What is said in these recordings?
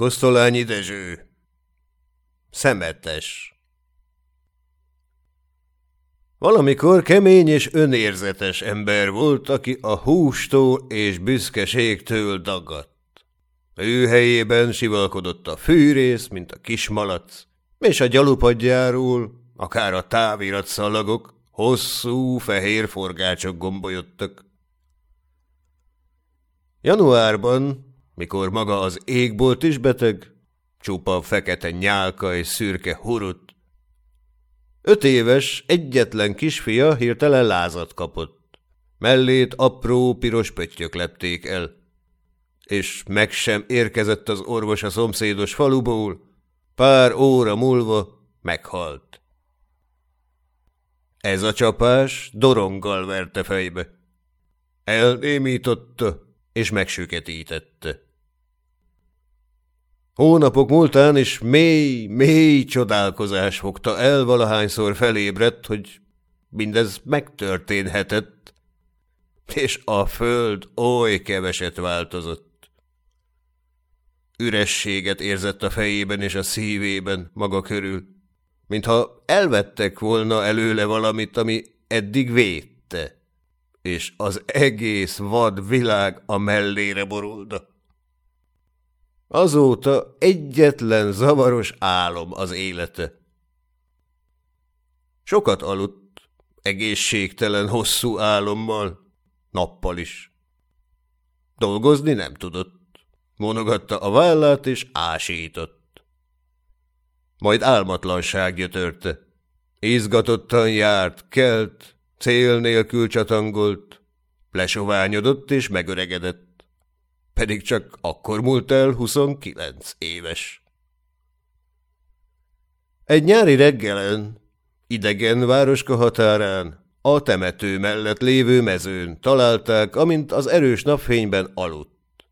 Kosztolányi Dezső Szemetes Valamikor kemény és önérzetes ember volt, aki a hústól és büszkeségtől dagadt. Ő helyében sivalkodott a fűrész, mint a kismalac, és a gyalupadjáról, akár a távirat szalagok, hosszú, fehér forgácsok gombolyodtak. Januárban, mikor maga az égbolt is beteg, csupa fekete nyálka és szürke hurut, öt éves, egyetlen kisfia hirtelen lázat kapott. Mellét apró, piros pöttyök lepték el. És meg sem érkezett az orvos a szomszédos faluból, pár óra múlva meghalt. Ez a csapás doronggal verte fejbe. Elnémította, és megsüketítette. Hónapok múltán is mély, mély csodálkozás fogta el, valahányszor felébredt, hogy mindez megtörténhetett, és a föld oly keveset változott. Ürességet érzett a fejében és a szívében maga körül, mintha elvettek volna előle valamit, ami eddig védte és az egész vad világ a mellére borulda. Azóta egyetlen zavaros álom az élete. Sokat aludt, egészségtelen hosszú álommal, nappal is. Dolgozni nem tudott. Monogatta a vállát és ásított. Majd álmatlanság gyötörte. Izgatottan járt, kelt, Cél nélkül csatangolt, lesoványodott és megöregedett. Pedig csak akkor múlt el 29 éves. Egy nyári reggelen, idegen városka határán, a temető mellett lévő mezőn találták, amint az erős napfényben aludt.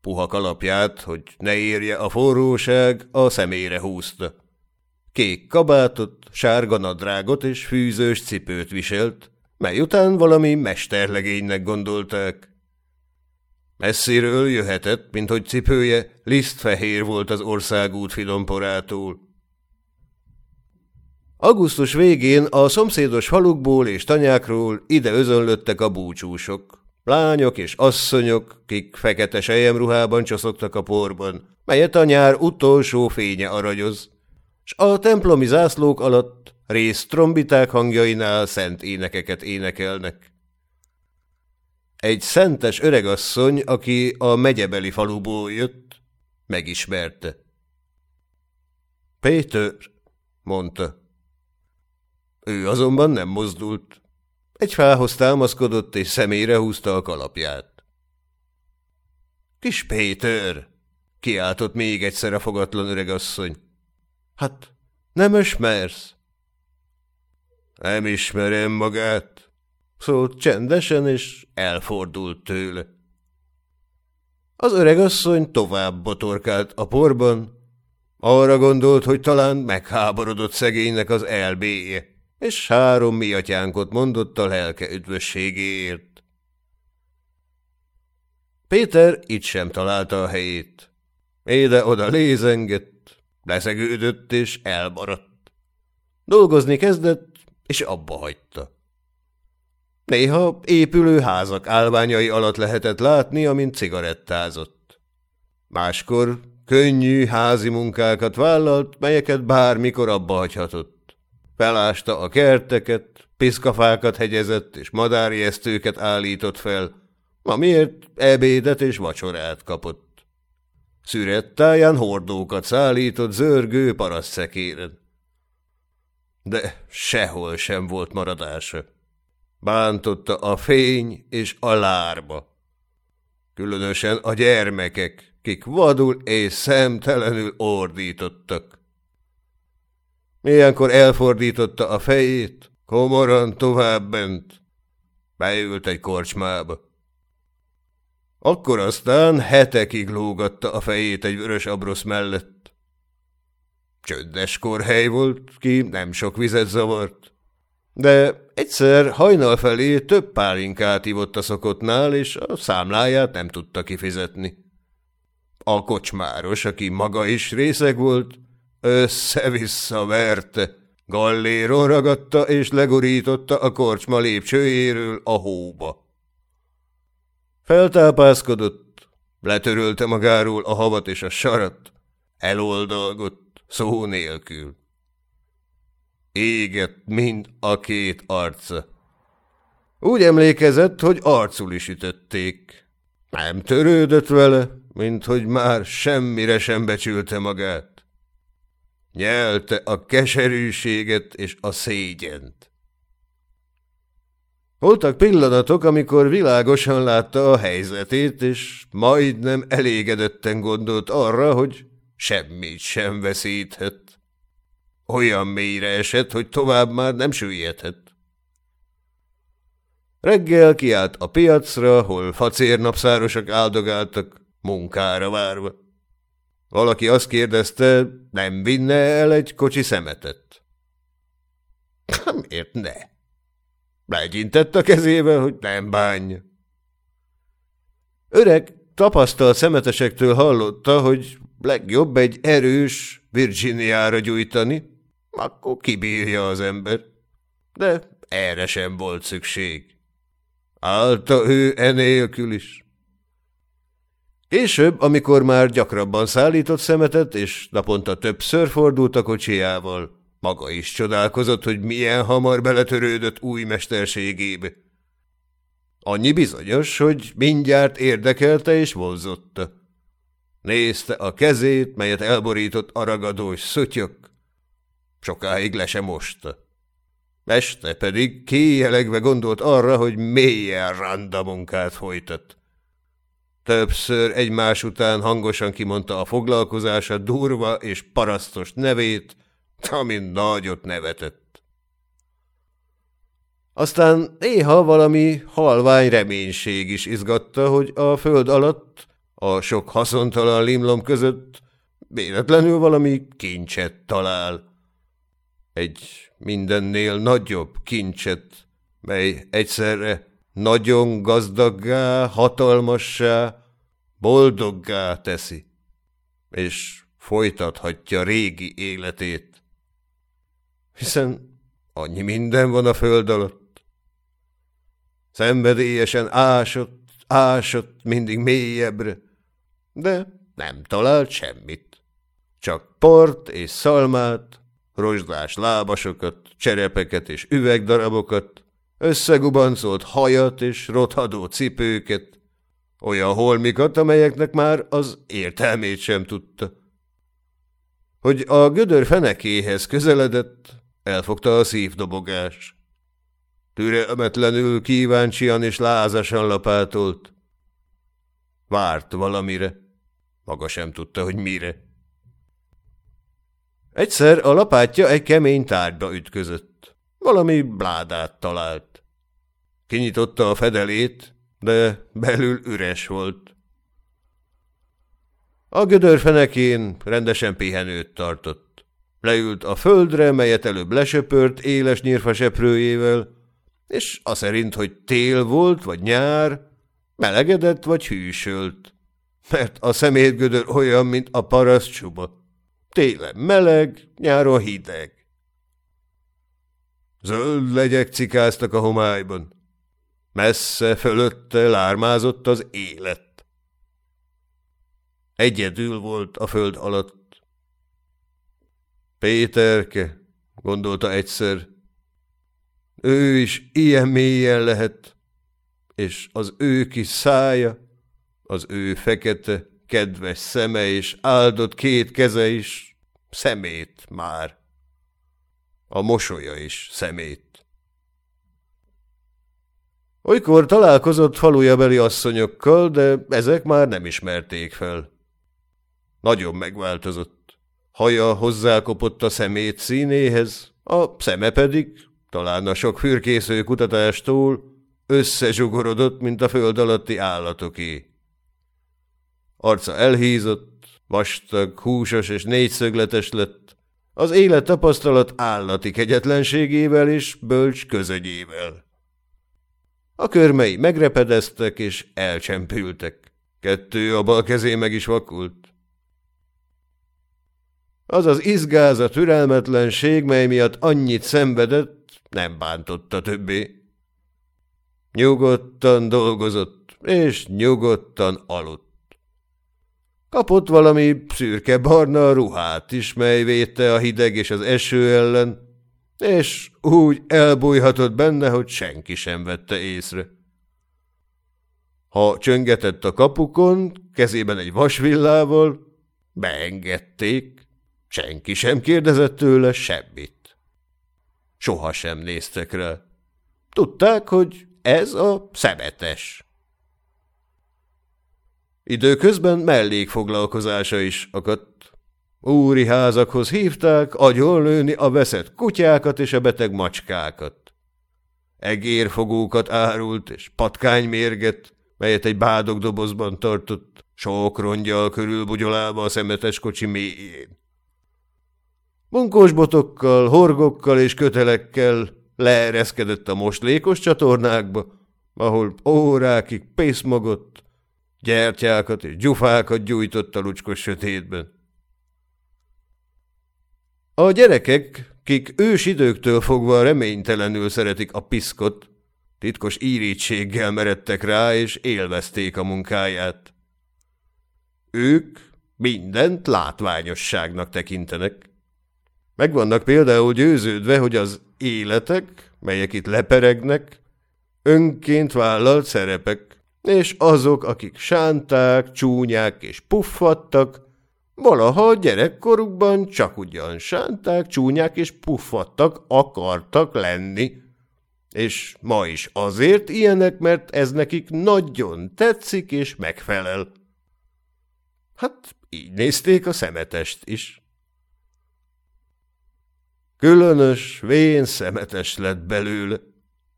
Puha kalapját, hogy ne érje a forróság, a szemére húzta. Kék kabátot, sárga nadrágot és fűzős cipőt viselt, mely után valami mesterlegénynek gondolták. Messziről jöhetett, mint hogy cipője lisztfehér volt az országút fidomporától. Augusztus végén a szomszédos falukból és tanyákról ide özönlöttek a búcsúsok. Lányok és asszonyok, kik fekete sejemruhában csoszogtak a porban, melyet a nyár utolsó fénye aranyoz s a templomi zászlók alatt rész trombiták hangjainál szent énekeket énekelnek. Egy szentes öregasszony, aki a megyebeli faluból jött, megismerte. Péter, mondta. Ő azonban nem mozdult. Egy fához támaszkodott, és szemére húzta a kalapját. Kis Péter! kiáltott még egyszer a fogatlan öregasszony. Hát, nem ismersz? Nem ismerem magát, szólt csendesen, és elfordult tőle. Az öregasszony tovább botorkált a porban, arra gondolt, hogy talán megháborodott szegénynek az elbéje, és három miatyánkot mondott a lelke üdvösségéért. Péter itt sem találta a helyét. Éde-oda lézengett, Leszegődött és elmaradt. Dolgozni kezdett, és abba hagyta. Néha épülő házak állványai alatt lehetett látni, amint cigarettázott. Máskor könnyű házi munkákat vállalt, melyeket bármikor abba hagyhatott. Felásta a kerteket, piszkafákat hegyezett és madárjesztőket állított fel, amiért ebédet és vacsorát kapott. Szürettáján hordókat szállított zörgő parasztszekéren. De sehol sem volt maradása. Bántotta a fény és a lárba. Különösen a gyermekek, kik vadul és szemtelenül ordítottak. Milyenkor elfordította a fejét, komoran továbbment, beült egy korcsmába. Akkor aztán hetekig lógatta a fejét egy vörös abrosz mellett. Csöndes korhely volt, ki nem sok vizet zavart. De egyszer hajnal felé több pálinkát ivott a szokottnál, és a számláját nem tudta kifizetni. a kocsmáros, aki maga is részeg volt, össze-vissza verte, galléron ragadta és legurította a korcsma lépcsőjéről a hóba. Feltápászkodott, letörölte magáról a havat és a sarat, eloldalgott szó nélkül. Égett mind a két arca. Úgy emlékezett, hogy arcul is ütötték. Nem törődött vele, mint hogy már semmire sem becsülte magát. Nyelte a keserűséget és a szégyent. Voltak pillanatok, amikor világosan látta a helyzetét, és majdnem elégedetten gondolt arra, hogy semmit sem veszíthet. Olyan mélyre esett, hogy tovább már nem süllyedhet. Reggel kiállt a piacra, hol facérnapszárosok áldogáltak, munkára várva. Valaki azt kérdezte, nem vinne el egy kocsi szemetet. Miért ne? Legyintett a kezével, hogy nem bánja. Öreg, tapasztalt szemetesektől hallotta, hogy legjobb egy erős Virginiára gyújtani, akkor kibírja az ember. De erre sem volt szükség. Állta ő enélkül is. Később, amikor már gyakrabban szállított szemetet, és naponta többször fordult a kocsijával, maga is csodálkozott, hogy milyen hamar beletörődött új mesterségébe. Annyi bizonyos, hogy mindjárt érdekelte és vonzotta. Nézte a kezét, melyet elborított a ragadós szutyok. Sokáig le sem mosta. Este pedig kéjelegve gondolt arra, hogy mélyen randa munkát folytat. Többször egymás után hangosan kimondta a foglalkozása durva és parasztos nevét, amin nagyot nevetett. Aztán néha valami halvány reménység is izgatta, hogy a föld alatt, a sok haszontalan limlom között véletlenül valami kincset talál. Egy mindennél nagyobb kincset, mely egyszerre nagyon gazdaggá, hatalmassá, boldoggá teszi, és folytathatja régi életét. Hiszen annyi minden van a föld alatt. Szenvedélyesen ásott, ásott mindig mélyebbre, de nem talált semmit. Csak port és szalmát, rozsdás lábasokat, cserepeket és üvegdarabokat, összegubancolt hajat és rothadó cipőket, olyan holmikat, amelyeknek már az értelmét sem tudta. Hogy a gödör fenekéhez közeledett, elfogta a szívdobogás. Türelmetlenül kíváncsian és lázasan lapátolt. Várt valamire. Maga sem tudta, hogy mire. Egyszer a lapátja egy kemény tárgyba ütközött. Valami bládát talált. Kinyitotta a fedelét, de belül üres volt. A gödör fenekén rendesen pihenőt tartott. Leült a földre, melyet előbb lesöpört éles nyírfa seprőjével, és a szerint, hogy tél volt, vagy nyár, melegedett, vagy hűsölt, mert a szemétgödör olyan, mint a paraszt. Télen meleg, nyáron hideg. Zöld legyek cikáztak a homályban. Messze fölötte lármázott az élet. Egyedül volt a föld alatt. Péterke, gondolta egyszer, ő is ilyen mélyen lehet, és az ő kis szája, az ő fekete, kedves szeme és áldott két keze is szemét már. A mosolya is szemét. Olykor találkozott falujabeli asszonyokkal, de ezek már nem ismerték fel. Nagyon megváltozott. Haja hozzákopott a szemét színéhez, a szeme pedig, talán a sok fürkésző kutatástól, összezsugorodott, mint a föld alatti állatoké. Arca elhízott, vastag, húsos és négyszögletes lett, az élet tapasztalat állati kegyetlenségével és bölcs közönyével. A körmei megrepedeztek és elcsempültek. Kettő a bal kezé meg is vakult. Az az izgáza türelmetlenség, mely miatt annyit szenvedett, nem bántotta többé. Nyugodtan dolgozott, és nyugodtan aludt. Kapott valami szürke-barna ruhát is, mely védte a hideg és az eső ellen, és úgy elbújhatott benne, hogy senki sem vette észre. Ha csöngetett a kapukon, kezében egy vasvillával, beengedték, senki sem kérdezett tőle semmit. Soha sem néztek rá. Tudták, hogy ez a szemetes. Időközben mellékfoglalkozása is akadt. Úri házakhoz hívták agyonlőni a veszett kutyákat és a beteg macskákat. Egérfogókat árult és patkánymérget, melyet egy bádogdobozban tartott, sok rongyal körülbugyolálva a szemetes kocsi mélyén. Munkós botokkal, horgokkal és kötelekkel leereszkedett a moslékos csatornákba, ahol órákig pészmogott, gyertyákat és gyufákat gyújtott a lucskos sötétben. A gyerekek, kik ős időktől fogva reménytelenül szeretik a piszkot, titkos írítséggel meredtek rá, és élvezték a munkáját. Ők mindent látványosságnak tekintenek. Megvannak például győződve, hogy az életek, melyek itt leperegnek, önként vállalt szerepek, és azok, akik sánták, csúnyák és puffattak, valaha gyerekkorukban csak ugyan sánták, csúnyák és puffattak akartak lenni. És ma is azért ilyenek, mert ez nekik nagyon tetszik és megfelel. Hát így nézték a szemetest is. Különös, vén szemetes lett belőle.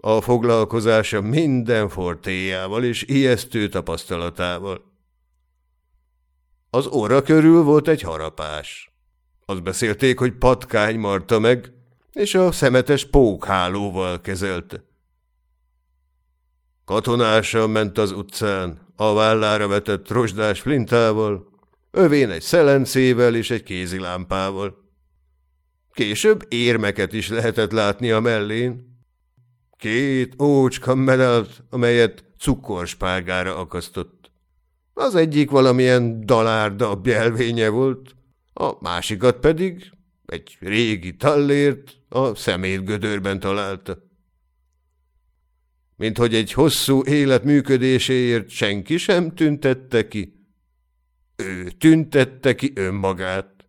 A foglalkozása minden fortéjával és ijesztő tapasztalatával. Az óra körül volt egy harapás. Azt beszélték, hogy patkány marta meg, és a szemetes pókhálóval kezelte. Katonásan ment az utcán, a vállára vetett rozsdás flintával, övén egy szelencével és egy kézilámpával. Később érmeket is lehetett látni a mellén. Két ócska medalt, amelyet cukorspárgára akasztott. Az egyik valamilyen dalárda jelvénye volt, a másikat pedig egy régi tallért a szemétgödörben találta. Mint hogy egy hosszú élet működéséért senki sem tüntette ki, ő tüntette ki önmagát.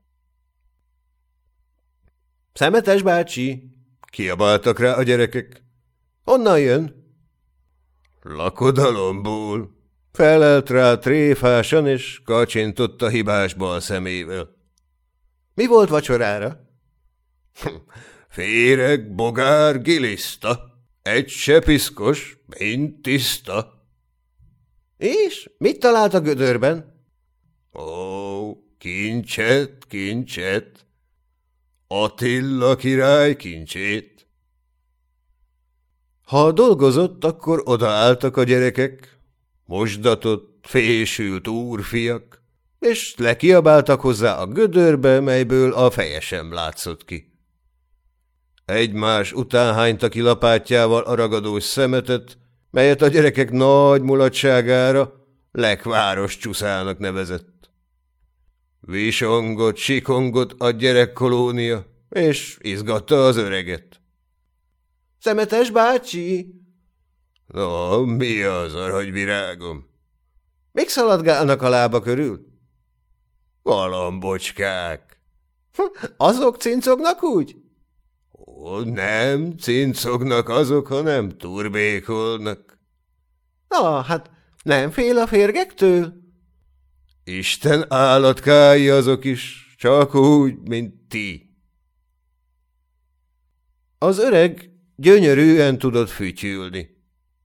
Szemetes bácsi! Kiabáltak rá a gyerekek. Honnan jön? Lakodalomból. Felelt rá tréfásan, és kacsintott a hibásba a szemével. Mi volt vacsorára? Féreg, bogár, giliszta. Egy se piszkos, mint tiszta. És mit talált a gödörben? Ó, kincset, kincset. Attila király kincsét. Ha dolgozott, akkor odaálltak a gyerekek, mosdatott, fésült úrfiak, és lekiabáltak hozzá a gödörbe, melyből a feje sem látszott ki. Egymás után hányta ki lapátjával a ragadós szemetet, melyet a gyerekek nagy mulatságára lekváros csuszának nevezett. Visongott, sikongott a gyerekkolónia, és izgatta az öreget. – Szemetes bácsi! – No, mi az, aranyvirágom? – Mik szaladgálnak a lába körül? – Galambocskák. – Azok cincognak úgy? – Ó, nem cincognak azok, hanem turbékolnak. – Na, hát nem fél a férgektől? – Isten állatkái azok is, csak úgy, mint ti. Az öreg gyönyörűen tudott fütyülni.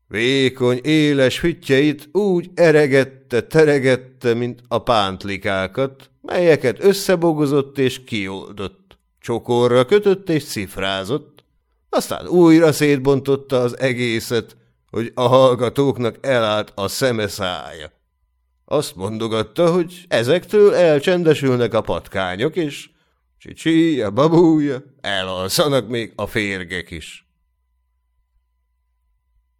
Vékony, éles füttyeit úgy eregette, teregette, mint a pántlikákat, melyeket összebogozott és kioldott. Csokorra kötött és cifrázott, aztán újra szétbontotta az egészet, hogy a hallgatóknak elállt a szeme szája. Azt mondogatta, hogy ezektől elcsendesülnek a patkányok, és csicsíja, babúja, elalszanak még a férgek is.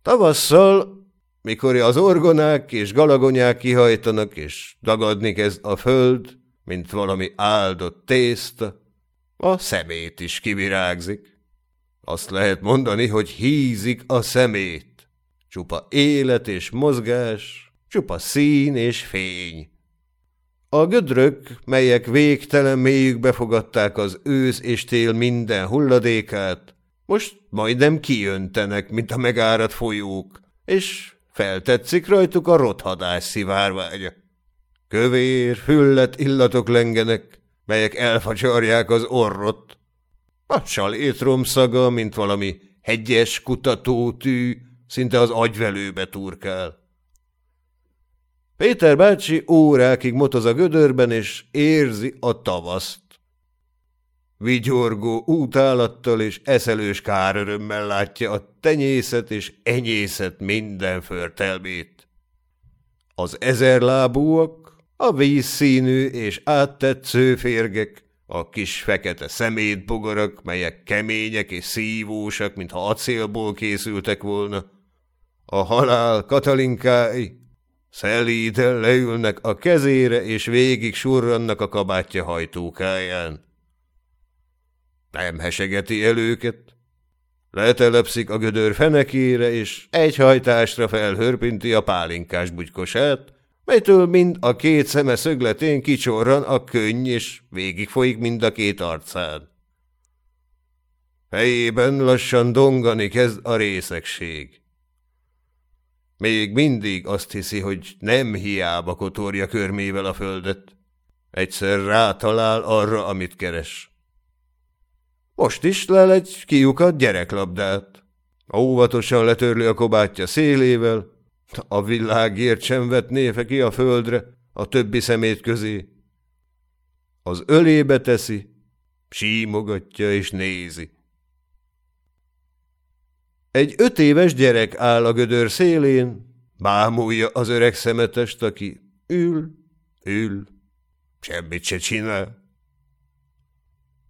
Tavasszal, mikor az orgonák és galagonyák kihajtanak, és dagadni kezd a föld, mint valami áldott tészta, a szemét is kivirágzik. Azt lehet mondani, hogy hízik a szemét. Csupa élet és mozgás, csupa szín és fény. A gödrök, melyek végtelen mélyükbe fogadták az ősz és tél minden hulladékát, most majdnem kijöntenek, mint a megáradt folyók, és feltetszik rajtuk a rothadás szivárványa. Kövér, füllet illatok lengenek, melyek elfacsarják az orrot. A salétrom szaga, mint valami hegyes kutatótű, szinte az agyvelőbe turkál. Péter bácsi órákig motoz a gödörben, és érzi a tavaszt. Vigyorgó útálattal és eszelős kárörömmel látja a tenyészet és enyészet minden förtelmét. Az ezerlábúak, a vízszínű és áttetsző férgek, a kis fekete szemétbogarak, melyek kemények és szívósak, mintha acélból készültek volna, a halál katalinkái, szelíden leülnek a kezére, és végig surrannak a kabátja hajtókáján. Nem hesegeti el őket. Letelepszik a gödör fenekére, és egy hajtásra felhörpinti a pálinkás bugykosát, melytől mind a két szeme szögletén kicsorran a könny, és végigfolyik mind a két arcán. Fejében lassan dongani kezd a részegség. Még mindig azt hiszi, hogy nem hiába kotorja körmével a földet. Egyszer rátalál arra, amit keres. Most is lel egy kiukat gyereklabdát. Óvatosan letörli a kobátja szélével, a világért sem vetné fe ki a földre, a többi szemét közé. Az ölébe teszi, símogatja és nézi. Egy öt éves gyerek áll a gödör szélén, bámulja az öreg szemetest, aki ül, ül, semmit se csinál.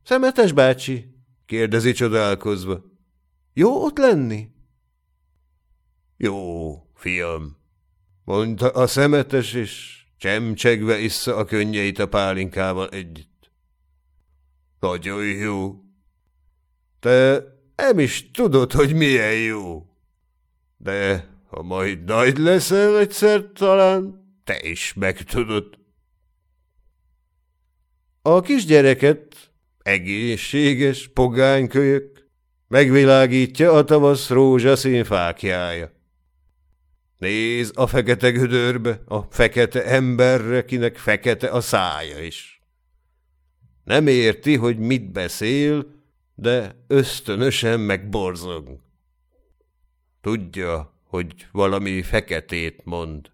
Szemetes bácsi, kérdezi csodálkozva. Jó ott lenni? Jó, fiam, mondta a szemetes, és csemcsegve issza a könnyeit a pálinkával együtt. Nagyon jó. Te nem is tudod, hogy milyen jó. De ha majd nagy leszel egyszer, talán te is megtudod. A kisgyereket, egészséges, pogánykölyök, megvilágítja a tavasz rózsaszín fákjája. Néz a fekete gödörbe, a fekete emberre, kinek fekete a szája is. Nem érti, hogy mit beszél, de ösztönösen megborzog. Tudja, hogy valami feketét mond.